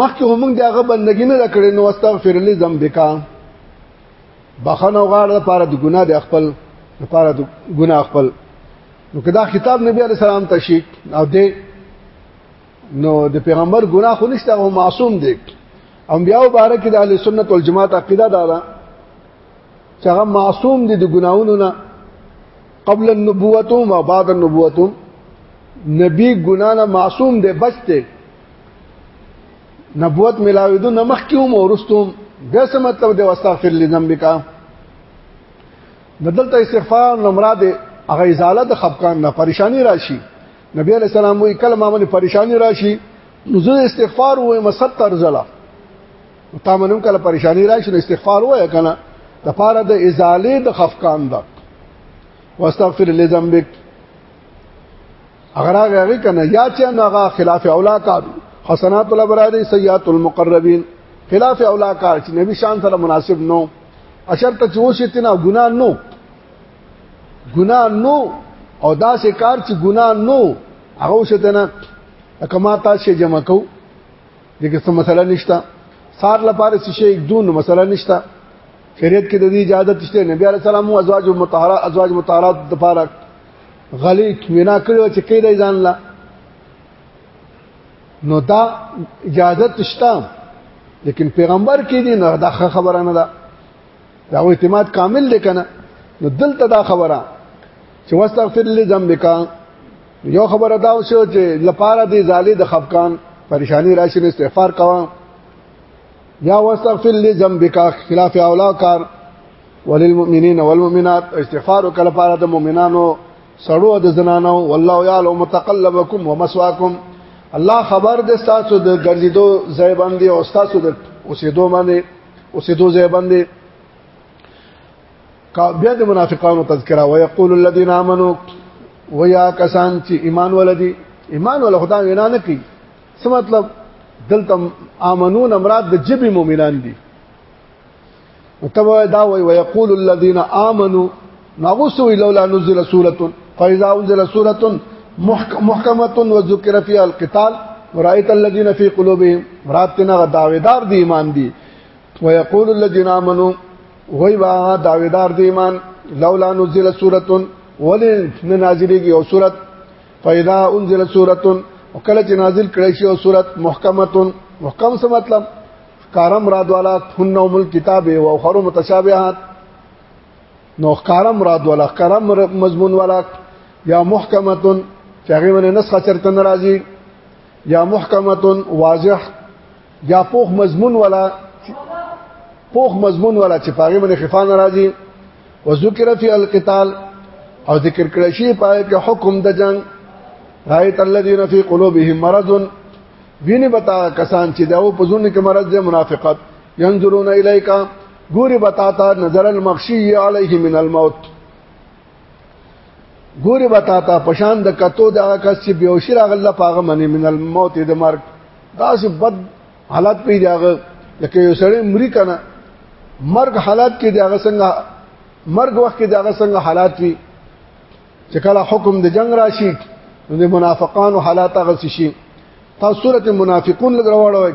مخکې هم داغه بندګي نه کړې نو استغفر لي ذنبک بخنه غاړه لپاره د ګناه د خپل لپاره د ګناه خپل نو کدا خطاب نبی علی السلام تشیک او دې نو د پیغمبر ګناه خو نشته او معصوم دی انبیاء مبارک د اهل سنت والجماعت عقیده دا ده چې هغه معصوم دي د ګناونو نه قبل النبوت او بعد النبوت نبی ګنا نه معصوم دی بچ دی نبوت ملاویدو نمخ کیوم او رستم بیا څه مطلب دی واستغفر لذنبک بدلته استغفار نو مراد هغه ازاله د خفقان نه پریشانی راشي نبی علیہ السلام وی کله ما باندې پریشانی راشي نو زه استغفار وایم 70 ځله تا منم کله پریشانی راشي نو استغفار وای کنه د پاره د ازاله د خفقان ده واستغفر لذنبک اگر هغه هغه کنه یا چې هغه خلاف اولا کار حسنات الابرار سیئات المقربین خلاف اولا کار چې نبی شان سره مناسب نو اشرت چې وشتنه ګنا نو ګناه نو او دا سه کار چې ګناه نو هغه شتنه کما تاسو جمع کو دغه څه مسله نشته سار لپاره څه شي دون مسله نشته شریعت کې د دې اجازه تشته نبی عليه السلام او ازواج مطهره ازواج مطهرات د لپاره غلي وینا کړو چې کې د ځان لا نو دا اجازه تشته لیکن پیغمبر کې دي نه دا خبره نه ده دا و اعتماد کامل دی کنه نو دلته دا خبره چې واستغفر لذنبک یو خبره دا وشو چې لپاره دی زالي د خفقان پریشانی راشي نو استغفار کوه یا واستغفر لذنبک خلاف اولا کار وللمؤمنین والمؤمنات استغفار وکړه لپاره د مؤمنانو سړو د زنانو والله یعلم متقلبکم ومسواکم الله خبر د تاسو د ګرځیدو ځای باندې او تاسو د اوسېدو باندې اوسې دوه ځای باندې کا بیا د منافقانو تذکرہ ويقول الذين امنوا ويا کسان چې ایمان ولدي ایمان ول خدای وینا نه کوي څه مطلب دلته امنون امراد د جب مؤمنان دي متبوي دا وي ويقول الذين امنوا ناغوسو لولا نزل سوره فاذا انزل سوره محکمه وذکر فيها القتال ورایت الذين في قلوبهم راتنا داویدار دی ایمان دی ويقول الذين امنوا وای با داویدار دی ایمان لولا نزل سوره ولن نازلېږي او سوره فاذا انزل سوره وکله چې نازل کړي شي او سوره محکمه محکم څه مطلب کارم رادوالا هن ام الكتاب او خرم متشابهات نو ښکارا مراد ولا ښکارا مضمون ولا یا محکمتون چې هغه باندې نسخه چرته ناراضي یا محکمتون واضح یا پوخ مضمون ولا پوخ مضمون ولا چې هغه باندې خفا ناراضي وذکر فی القتال او ذکر کړی شی پای کې حکم د جنگ رایت الذین فی قلوبهم مرض ویني بتا کسان چې داو په زونه کې مرض دی منافقت ينظرون الیکا ګوري بتاتا نظر المخشی علیه من الموت ګوري بتاتا پشان د کتو د هغه کس چې بیوشي راغله پاغه منی من الموت د مرګ دا سه بد حالت پیږي هغه لکه یو سړی مری کنه مرګ حالات کې دغه څنګه مرګ وخت کې دغه څنګه حالات وي چې کله حکم د جنگ راشي د منافقانو حالات هغه شي تاسو سورته منافقون لګراوړوي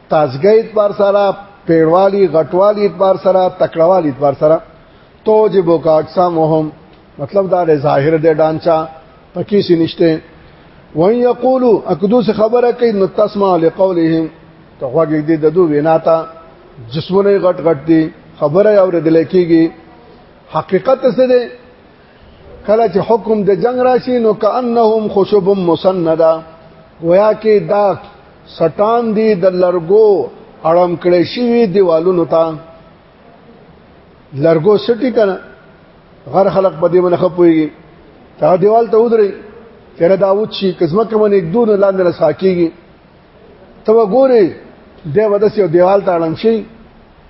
تازګۍ اعتبار سره پیړوالی غټوالی اعتبار سره تکړوالی اعتبار سره توجب کا اجسامهم مطلب دا د ظاهر د ډانچا پکې سي نشته وان یقولو اقدوس خبره کوي نو تسمع لقولهم ته غوږی دې د دوه وینا ته جسمونه غټ غټ دي خبره اورېدل کېږي حقیقت څه دی کله چې حکم د جنگ راشي نو کانهم خشب مسنده گویا کې دا سټان دی د لرګو اړم کړي شوی دیوالونو ته لرګو سټی کنه غر خلق په دې باندې خپويږي تا دیوال ته ودرې چیرې دا ووت شي قسمه کوم نه یک دون لاندې رساکیږي ته وګوري د ودس یو دیوال ته اړم شي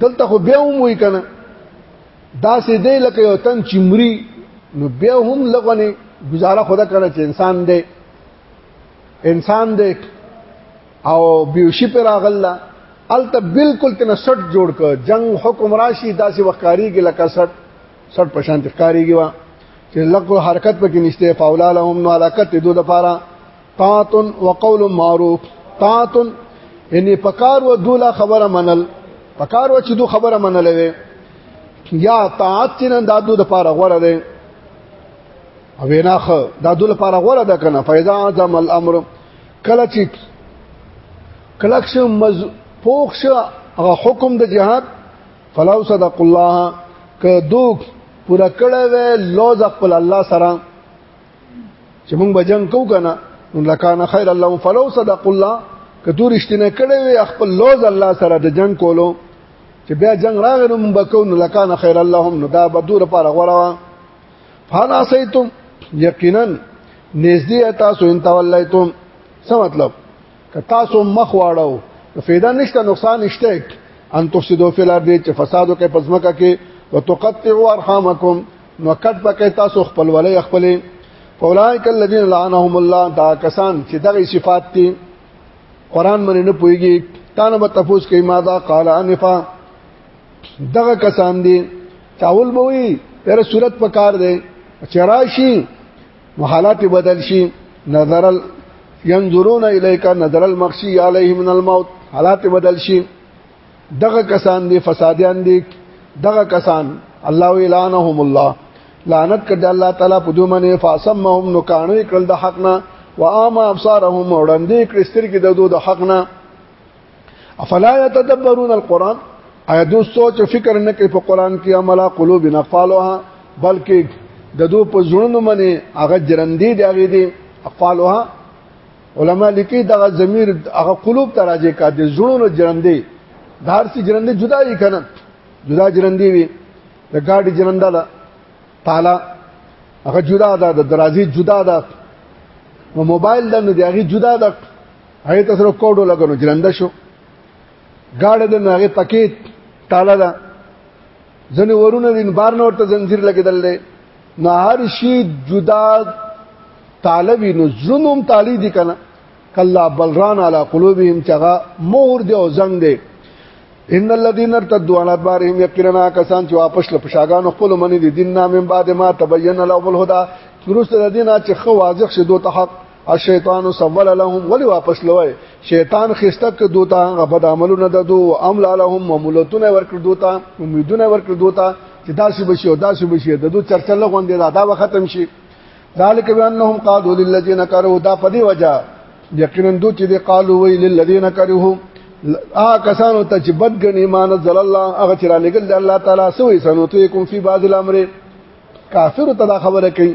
دلته خو بیا هم وی کنه دا سې دی لکه یو تن چې مري نو بیا هم لغونه گزاره خدا کړه چې انسان دی انسان دی او بیوشي پر اغلا الته بالکل تنه سټ جوړ ک جنگ حکم راشي داسې وقاری کې لکه سټ سټ پشان تخکاری کې وا چې لکه حرکت پکې نشته فاولا لهم نو علاقت دو لپاره طاعت وقول معروف طاعت یعنی پکار و دولا خبره منل پکار و چې دو خبره منل وي یا طاعت چې نن دادو د پاره غوړه ده او ویناخه دادو لپاره غوړه ده کنه فیضا اعظم الامر کله چې کلک شو مز پوخ شو هغه حکم د جهاد فلو صدق الله ک دوک پورا کړه وی لوز خپل الله سره چې موږ به جنگ کو کنه لکان خیر الله فلو صدق الله کدو رښتینه کړي وي خپل لوز الله سره د جنگ کولو چې بیا جنگ راغی نو موږ کو نو لکان خیر اللهم نو دا بدور لپاره غوړه فانا سیتم یقینا نږدې تاسو ان تولیتم څه مطلب که تاسو مخ واړو فایده نشته نقصان نشته ان تفسدوا فی الارض چې فسادو کې پزماکه کې وتقطعوا ارحامکم نو کټ پکې تاسو خپل ولې خپل فولائک الذین لعنهم الله دا کسان چې دغه صفات دي قران باندې نه پويږي تانه به تفوس کوي ما دا قال انفا دغه کسان دي چاول به وي پر صورت پکار دی چرایشي حالات بدل شي نظر ينظرون اليك نظر المخشي عليه من الموت حالات بدل شي دغه کسان دي فسادیان دي دغه کسان الله ویلانهم الله لعنت کړه الله تعالی په دوی باندې فاسمهم نو کانو کړل د حق نه واما ابصارهم وړاندې کړستر کې د دوی د حق نه افلا يتدبرون القران ایا دوی سوچ او فکر نه کوي په قران کې عملا قلوبنا فالوها بلکې د دوی په زړونو باندې هغه جرندې دی هغه دی افالوها علما لیکي دغه ضمیر هغه قلوب ته راځي کا د زړونو جرندې د هر څه جرندې جدا یې کنه جدا جرندې وي د ګاډي جرنده ده تالا هغه جدا ده د درازي جدا ده نو موبایل د نو دیغي جدا ده هغه تاسو رو کوډو لګونو جرنده شو ګاډه د هغه پکې تالا ده ځنه ورونه دین بار نور ته زنجیر لګیدل دی نه هر شي جدا طالبي نو زړونوم تالی دي کنه کلا بلران علی قلوبهم چغا مهر دی او زنګ دی ان الذين ارتدوا عن ادبارهم يقينا کسان چې واپس له پشاګانو خپل منی دي دین نامه بعد ما تبین لهم الهدى ترست د دینه چې خو واضح شې دوه حق الشیطان سول لهم ولی واپس لوي شیطان خسته ک دوتا غبد عملونه ددو عمل لهم مملتونه ورکړ دوتا امیدونه ورکړ دوتا چې داسې بشي او داسې بشي ددو چرچل غوندې دا دا ختم شي ذالک بانهم قالوا للذین کرهوا دا په دی وجہ یقینا دو چې دی قالو وی للذین کرهوا ا کسانو ته چې بد غنی ایمان زل الله هغه چې را لګل الله تعالی سوې سنوتو کوم فی بعض الامر کافر ته دا خبره کوي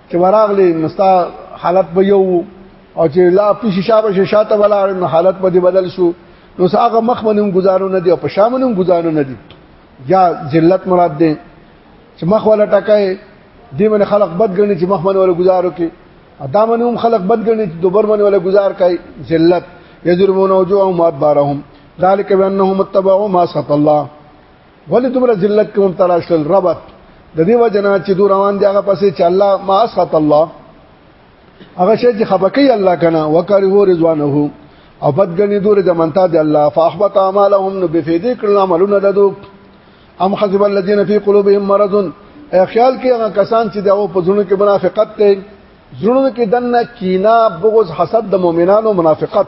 چې وراغلی مستا حالت به یو او چې لا پیش شابه شاته ولاړ نو حالت به بدل شو نو هغه مخ منم گزارو نه دی او په شامنم گزارو نه دی یا ذلت مراد دی چې مخ ولا ټکای دی من خلق بد ګڼي چې مخ من ولا گزارو کې ادا من هم خلق بد ګڼي چې دوبر من ولا گزار کوي ذلت یذرمون وجوههم وادبارهم ذالک بانهم اتبعوا ما سخط الله ولې دومره ذلت کې مبتلا شول ربط د دې وجنه چې دو روان دی هغه پسې چې الله ما اسخط الله هغه شی چې خپکې الله کنه وکره رضوانه او بدګنی دور د منتا دی الله فاحبط اعمالهم نو بفیدې کړل عملونه ددو ام حسب الذين في قلوبهم مرض خیال کې هغه کسان چې دغه په زړه کې منافقت ته زړه کې دنه کینا بغض حسد د مؤمنانو منافقت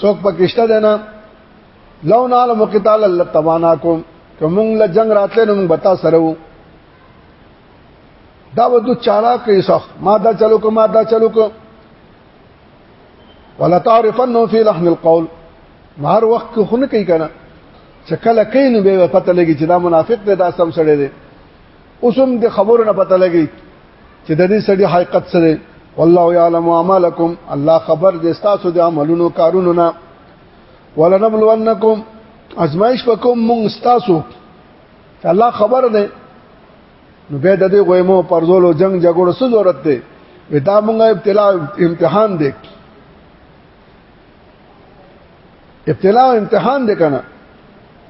څوک پکشته ده نه لو نعلم قتال الله تبانا کوم کوم له جنگ راتله نو بتا سره وو دا ودو چالا کې صح ما دا چلو کو ما دا چلو کو ولا تعرفن في لحن القول مهر وخت خو نه کوي کنه چې کله کین به پته لګي چې دا منافق دی دا سم سړی دی اوس هم د خبرو نه پته لګي چې د دې سړي حقیقت سره والله يعلم اعمالکم الله خبر دې تاسو د عملونو کارونو نه ولنبلونکم ازمایش وکوم مونږ تاسو چې الله خبر دی نو به د دې غویمو پرزولو جنگ جګړو څه ضرورت دی ودا مونږه ابتلا امتحان دی ابتلا او امتحان دې کنه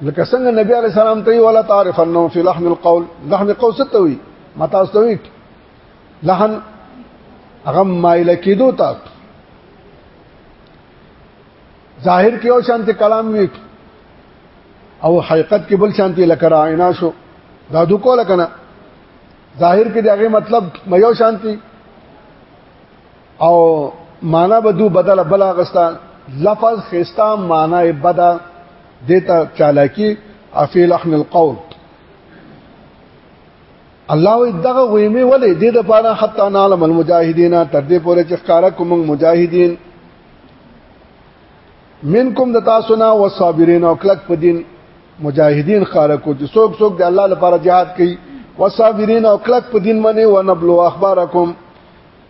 لکه څنګه نبی علی سلام ته ولا تعرف انه فی لحن القول لحن قول ستوي متا ستوي لحن هغه مایل کېدو تا ظاهر کې او شانت کلام وی او حقیقت کې بل شانتي لکه راینا شو دا دو کوله کنه ظاهر کې دغه مطلب مې یو شانتي او معنا به دو بدل بلا غستا لفظ خستا معنا بدا دیتا چالاکی افی لحن القول الله دغه ویمه ولې د دې لپاره حتا نعلم المجاهدین تر دې پورې چې ښکارا کوم مجاهدین منکم د تاسو نه او صابرین او کلک په دین مجاهدین ښکارا کو چې څوک څوک د الله لپاره jihad کوي او صابرین او کلک په دین باندې ونبلو اخبارکم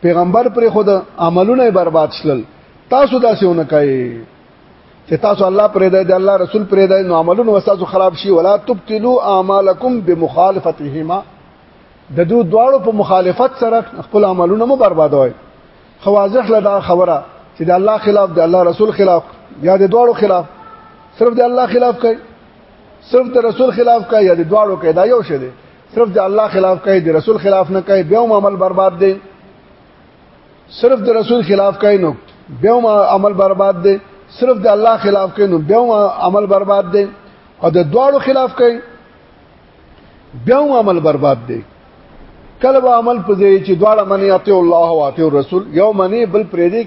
پیغمبر پر خود عملونه برباد شلل تاسو داسې ونه کوي چې تاسو الله پرې دی الله رسول پرې دی نو عملونه وساسو خراب شي ولا تبتلوا اعمالکم بمخالفتهما د دوه دواړو په مخالفت سره خپل عملونه مو بربادوي خواځخ لدا خبره چې د الله خلاف د الله رسول خلاف یا د دواړو خلاف صرف د الله خلاف کوي صرف د رسول خلاف کوي یا د دواړو کوي دا یو شی دی صرف د الله خلاف کوي د رسول خلاف نه کوي بیا هم عمل برباد دی صرف د رسول خلاف کوي نو بیا هم عمل برباد دی صرف د الله خلاف کوي نو بیا هم عمل برباد دی او د دواړو خلاف کوي بیا هم عمل برباد دی کله به عمل پځې چې دواړه منی اته الله او اته رسول یو منی بل پرې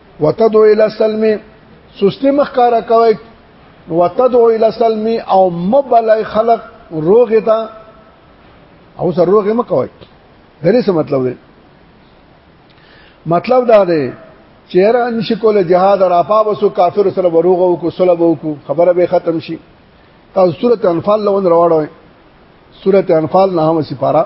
وتدعو الى سلم سستی مخکاره کوي وتدعو الى سلم او مبلای خلق روغ ته او سر روغ مکوي درې څه مطلب دی مطلب دا دی چیرې نشي کول جهاد را پابسو کافر سره وروغه او کو صلب او کو خبره به ختم شي تاسو سورته انفال لون راوړوي سورته انفال نه هم سپاره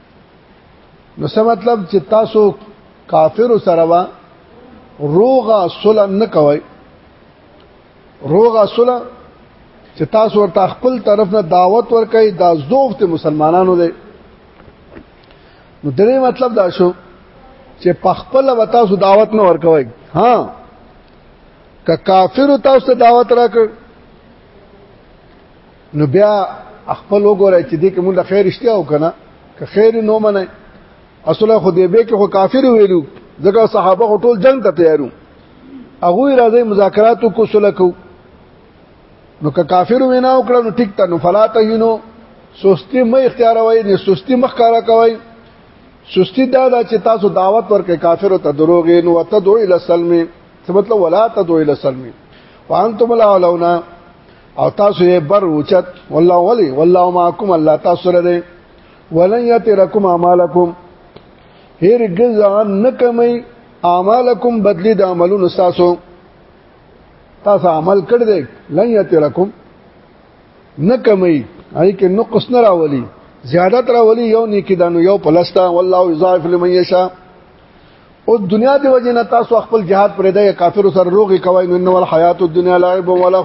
نو څه مطلب چې تاسو کافر سره وا روغه صلح نه کوي روغه صلح چې تاسو ورته خپل طرف نه دعوت ورکړي دا زوفت مسلمانانو دی نو درې مطلب دا شو چې په خپل وتا سو دعوت نه ورکوي ها که کافر تاسو ته دعوت راکړ نو بیا خپل وګورئ چې دې کې موږ خیر اشتیا وکنه که خیر نو منه اصله خو دې به کې خو کافر ویلو ځکه صحابه ټول جنگ ته تیارو هغه راځي مذاکرات کو سلکو نو که کافر وینا وکړه نو ټیک ته نو فلا تهینو سستی مې اختیار وای نه سستی مخ کارا کوي سستی دا دا چې تاسو دعوت ورکې کافر ته دروغې نو وتدعو الی سلم څه مطلب ولا تدعو الی سلم وانتم الاولون او تاسو یې بر اوچت والله ولی والله معکم الله تاسو سره دی ولن یترکم اعمالکم هر غزان نکمي اعمالکم بدلی د عملونو تاسو تاسو عمل کړ دې لن یترکم نکمي هاي کې نقص نه راولي زیادت راولي یو نیکی دانو یو پلستا والله یضاعف لمن یشاء او دنیا دی وجه نه تاسو خپل جهاد پرې دی کافر سره روغي کوي نو نو الحیات الدنیا لعب ولا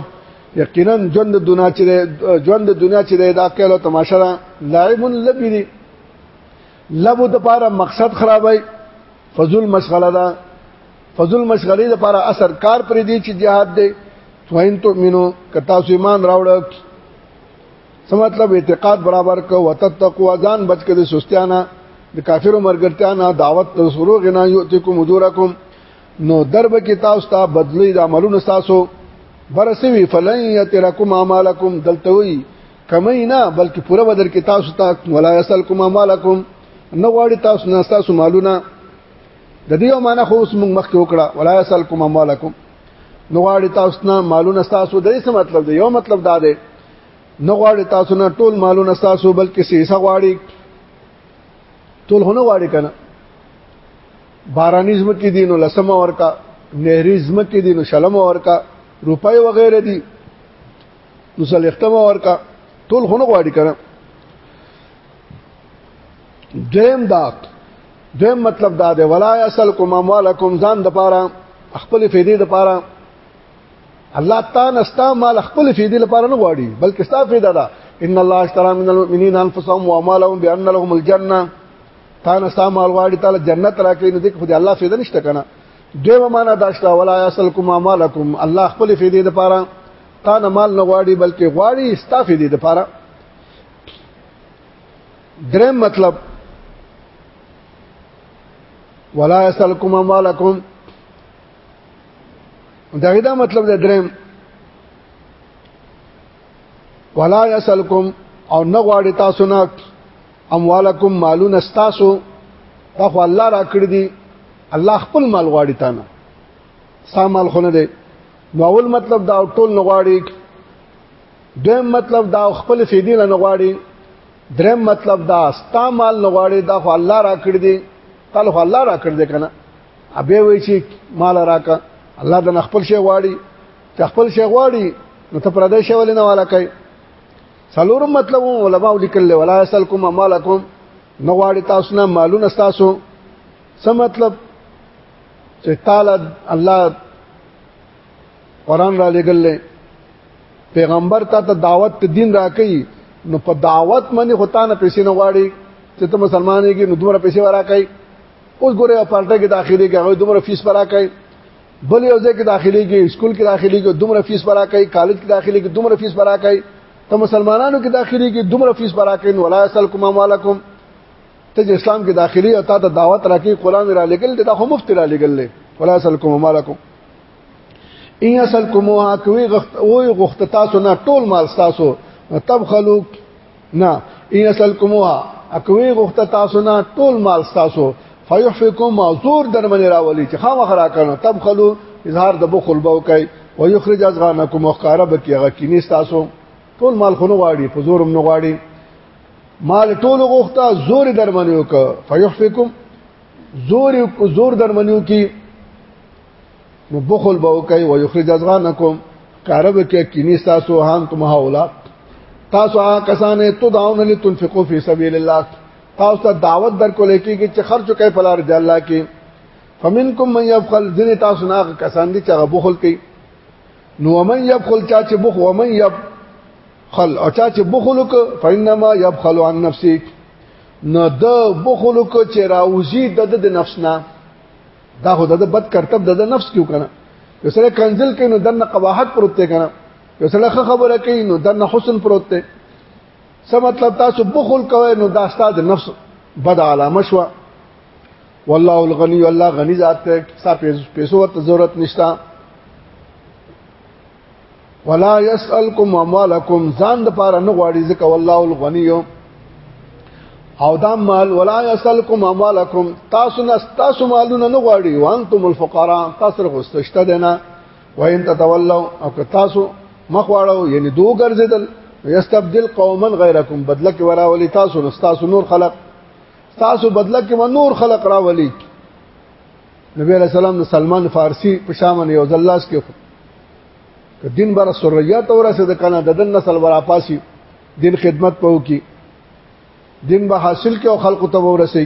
یقینا ژوند دنیا چې ژوند دنیا چې دا کله تماشا را لعب لبی دی لبو د پاره مقصد خرابای فضل مشغله دا فضل مشغله د پاره اثر کار پرې دی چې جهاد دی وین تؤمنو که تاسو ایمان راوړل څه مطلب اعتقاد برابر کو وتتقوا ځان بچ کړئ د سستیانا د کافرو مرګرتیا نه دعوت ته سرو غنا یؤتکم اجورکم نو درب کې تاسو ته بدلی د عملونو تاسو برسوي فلن یترکم اعمالکم دلته وی کمی نه بلکې پوره بدر کې تاسو ته ولا یسلکم اعمالکم نو غواړي تاسو نه تاسو مالونه د دې معنی خو اوس موږ مخکې وکړه ولا یسلکم اعمالکم نو غواړي تاسو نه مالونه تاسو د څه مطلب دی یو مطلب دا دی نه غواړي تاسو نه ټول مالونه تاسو بلکې سیسه غواړي ټول هونه غواړي کنه بارانیزم کې دین او لسم ورکا نهریزم کې دین او شلم ورکا روپای وغیرہ دي نو سلیختم ورکا ټول هونه غواړي کنه دیم دا دیم مطلب دا دی ولا یسلکم اموالکم ځان د پاره خپل فیدې د پاره الله تعالی نستا مال خپل فیدې لپاره نه غواړي بلکې ستا فیدا ده ان الله اشترى من المؤمنين انفسهم واموالهم بان لهم الجنه تا نستا مال غواړي تعالی جنت راکړي نه دې خو دې الله فیدا نشته کنه دیو معنا داشته ولا یسلکم اموالکم الله خپل فیدې لپاره تا نه مال نه غواړي بلکې غواړي ستا فیدې لپاره درم مطلب ولا يسلكم اموالكم دا دا مطلب دی درم ولا يسلكم او نه غواړي تاسو نه اموالکم مالون استاسو تاسو الله را کړی دی الله خپل مال غواړي تا نه ستا مال خو نه دی نو اول مطلب دا ټول نه غواړي دویم مطلب دا خپل فیدی نه غواړي دریم مطلب دا ستا مال نه غواړي دا خو الله را کړی دی تعالی خو الله را کړی دی کنه ابه وی چې مال راکا الله د خپل شی غواړي ته خپل شی غواړي نو ته پردې شی ولې نه والا کوي څلورم مطلب علماء لیکل ولا یسلکم امالکم نو غواړي تاسو نه مالونه تاسو څه مطلب چې تعالی الله قران را لګل پیغمبر ته ته دعوت ته دین راکې نو په دعوت باندې هوتانه پیسې نه غواړي چې ته مسلمانې کې نو دومره پیسې ورا کوي اوس ګوره یو پارټه کې داخلي کې هغه دومره فیس برا کوي بل یو ځای کې داخلي کې سکول کې داخلي کې دومره فیس برا کوي کالج کې داخلي کې دومره فیس برا کوي ته مسلمانانو کې داخلي کې دومره فیس برا کوي ولا اسلکم اموالکم ته چې اسلام کې داخلي او تا ته دعوت راکې قران را لګل دا خو مفت را لګل ولا اسلکم اموالکم ان اسلکموها کوي غخت او غخت تاسو نه ټول مال تاسو تبخلوا نه ان اصل کومه اکوي غوخته تاسو نه ټول مال تاسو فیحفکم معذور در منی راولی چې خامخ را کنه تب خلو اظهار د بخل بو کوي او یخرج ازغانکم وقاره بکی غکینی تاسو ټول مال خونو غواړي په زورم نه غواړي مال ټول غوخته زور در منی وک فیحفکم زور زور در منی وکي نو بخل به کوي او یخرج ازغانکم کارب کې کینی تاسو هان تم هاولا تاسو هغه کسانې تو داون لتنفقوا فی سبیل الله تاسو ته دعوت درکول کېږي چې خرج کوي په لار د الله کې فمنکم من یبخل ځنې تاسو نه کسان دي چې هغه بخل کوي نو ومن یبخل چا چې بخل ومن یبخل او چا چې بخل وک فینما یبخل عن نفسه نو د بخل وک چې راوزی د د نفس نه دا خو د بد کرتب د نفس کیو کنه یو سره کنزل کین نو دنه قباحت پروت دی کنه یو سره خبره کین نو دنه حسن پروت دی څه مطلب تاسو بخل کوئ نو دا ستاسو نفس بد علامه شو والله الغنی والله غنی ذات ته پیسو ته ضرورت نشته ولا يسالكم اموالكم ځان د پاره نه غواړي ځکه والله الغني او دا مال ولا يسالكم اموالكم تاسو نه تاسو مالونه نه غواړي وانتم الفقراء تاسو غوستشته دینه وان تتولوا او که تاسو مخ واړو یعنی دو ګرځیدل یستبدل قوما غیرکم بدله کې وراولي تاسو نو تاسو نور خلق تاسو بدله کې نور خلق راولي نبی علیہ السلام د سلمان فارسی په شامن یو ځلاس کې که دین بر سریا ته ورسېد کنه د دن نسل ورا پاسي دین خدمت په وکي دین به حاصل کې او خلق ته ورسې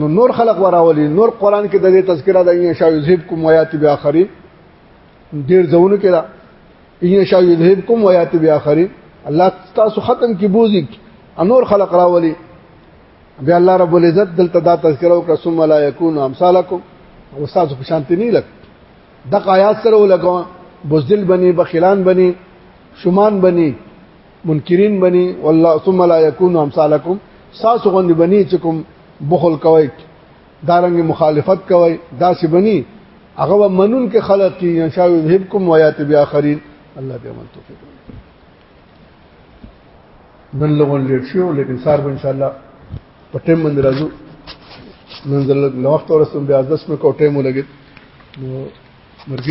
نو نور خلق وراولي نور قران کې د دې تذکرہ د ان شاء یذهب کوم ویات بیا اخرین ډیر ځونه کې دا ان شاء یذهب کوم ویات بیا اخرین الله تاسو ختم کې بوزي انور خلق راولي بیا الله رب العزت دلته دا تذکرو کړه ثم لا یکون امثالکم او تاسو په شانتی نه لګ د آیات سره ولګو بوزدل بني بخیلان بني شومان بني منکرین بني والله ثم لا یکون امثالکم تاسو غوند بني چې کوم بخل کوي دارنګ مخالفت کوي داسې بني هغه منون کې خلق کی انشاء یذهبکم ویات بیا اخرین الله دې من توفیق نن لغون لیټ شو لیکن سار به ان شاء الله په ټیم باندې راځو نن زلګ لوخت ورسوم بیا 10 مې کو ټیم ولګید نو مرګ